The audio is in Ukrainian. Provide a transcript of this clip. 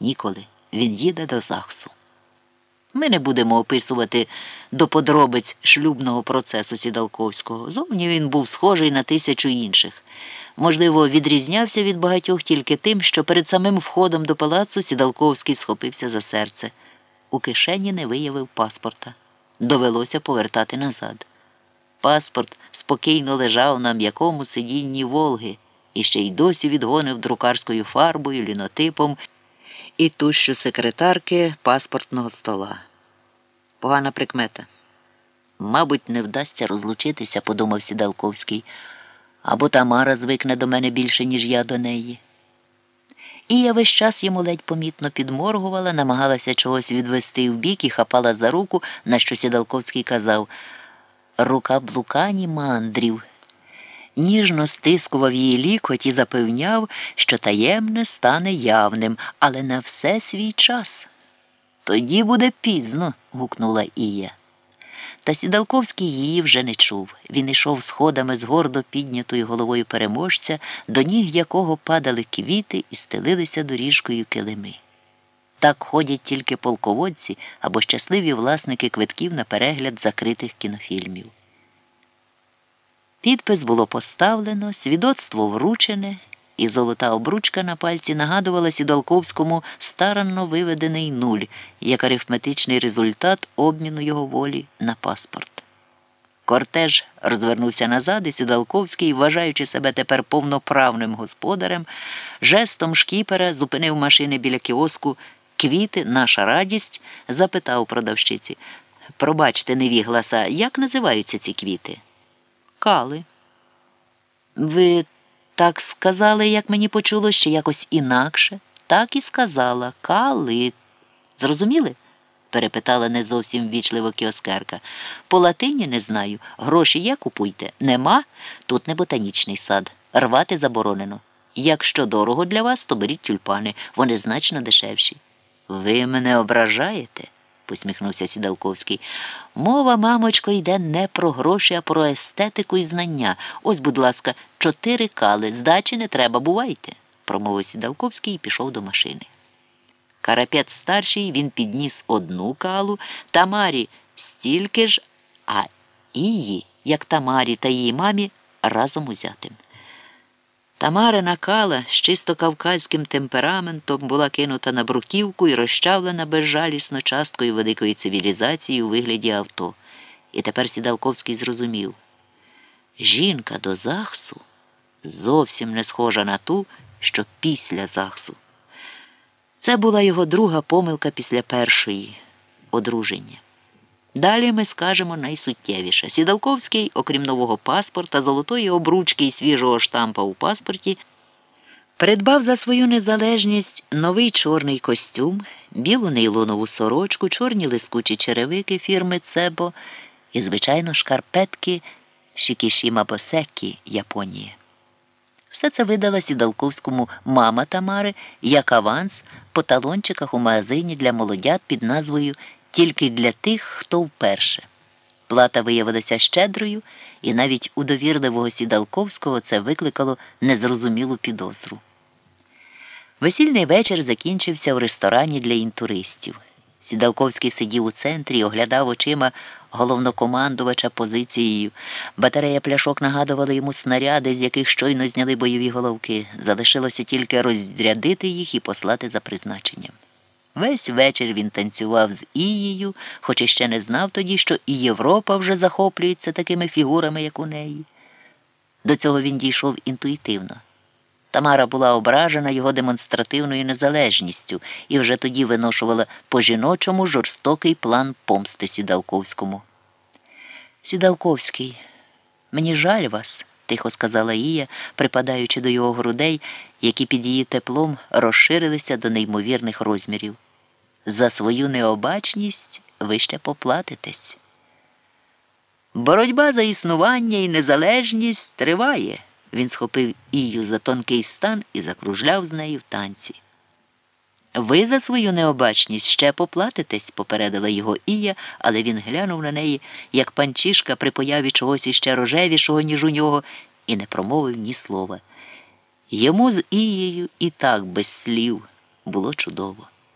Ніколи. Він їде до ЗАГСу. Ми не будемо описувати до подробиць шлюбного процесу Сідалковського. Зовні він був схожий на тисячу інших. Можливо, відрізнявся від багатьох тільки тим, що перед самим входом до палацу Сідалковський схопився за серце. У кишені не виявив паспорта. Довелося повертати назад. Паспорт спокійно лежав на м'якому сидінні Волги і ще й досі відгонив друкарською фарбою, лінотипом і тущу секретарки паспортного стола. Погана прикмета. Мабуть, не вдасться розлучитися, подумав Сідалковський, або Тамара звикне до мене більше, ніж я до неї. І я весь час йому ледь помітно підморгувала, намагалася чогось відвести вбік і хапала за руку, на що Сідалковський казав Рука блукані мандрів. Ніжно стискував її лікоть і запевняв, що таємне стане явним, але на все свій час. Тоді буде пізно. гукнула Ія. Та Сідалковський її вже не чув. Він йшов сходами з гордо піднятою головою переможця, до ніг якого падали квіти і стелилися доріжкою килими. Так ходять тільки полководці або щасливі власники квитків на перегляд закритих кінофільмів. Підпис було поставлено, свідоцтво вручене, і золота обручка на пальці нагадувала Сідалковському старанно виведений нуль, як арифметичний результат обміну його волі на паспорт. Кортеж розвернувся назад, і Сідалковський, вважаючи себе тепер повноправним господарем, жестом шкіпера зупинив машини біля кіоску квіти, наша радість, запитав продавщиці. Пробачте, невігласа, як називаються ці квіти? Кали. Ви так сказали, як мені почуло, ще якось інакше. Так і сказала. Кали. Зрозуміли? перепитала не зовсім ввічливо кіоскерка. По латині не знаю. Гроші є купуйте. Нема? Тут не ботанічний сад. Рвати заборонено. Якщо дорого для вас, то беріть тюльпани, вони значно дешевші. Ви мене ображаєте? Посміхнувся Сідалковський. Мова, мамочко, йде не про гроші, а про естетику і знання. Ось, будь ласка, чотири кали. Здачі не треба, бувайте, промовив Сідалковський і пішов до машини. Карапець старший він підніс одну калу, Тамарі стільки ж, а її, як Тамарі та її мамі, разом узятим. Тамарина кала з чисто кавказьким темпераментом була кинута на бруківку і розчавлена безжалісно часткою великої цивілізації у вигляді авто. І тепер Сідалковський зрозумів. Жінка до захсу зовсім не схожа на ту, що після захсу. Це була його друга помилка після першої одруження. Далі ми скажемо найсуттєвіше. Сідалковський, окрім нового паспорта, золотої обручки і свіжого штампа у паспорті, придбав за свою незалежність новий чорний костюм, білу нейлонову сорочку, чорні лискучі черевики фірми Цебо і, звичайно, шкарпетки Шікішіма Босекі Японії. Все це видала Сідалковському мама Тамари як аванс по талончиках у магазині для молодят під назвою тільки для тих, хто вперше. Плата виявилася щедрою, і навіть у довірливого Сідалковського це викликало незрозумілу підозру. Весільний вечір закінчився в ресторані для інтуристів. Сідалковський сидів у центрі і оглядав очима головнокомандувача позицією. Батарея пляшок нагадувала йому снаряди, з яких щойно зняли бойові головки. Залишилося тільки розрядити їх і послати за призначенням. Весь вечір він танцював з Ією, хоч і ще не знав тоді, що і Європа вже захоплюється такими фігурами, як у неї. До цього він дійшов інтуїтивно. Тамара була ображена його демонстративною незалежністю і вже тоді виношувала по жіночому жорстокий план помсти Сідалковському. Сідалковський, мені жаль вас, тихо сказала Ія, припадаючи до його грудей, які під її теплом розширилися до неймовірних розмірів. За свою необачність ви ще поплатитесь. Боротьба за існування і незалежність триває. Він схопив Ію за тонкий стан і закружляв з нею в танці. Ви за свою необачність ще поплатитесь, попередила його Ія, але він глянув на неї, як панчішка при появі чогось іще рожевішого, ніж у нього, і не промовив ні слова. Йому з Ією і так без слів. було чудово.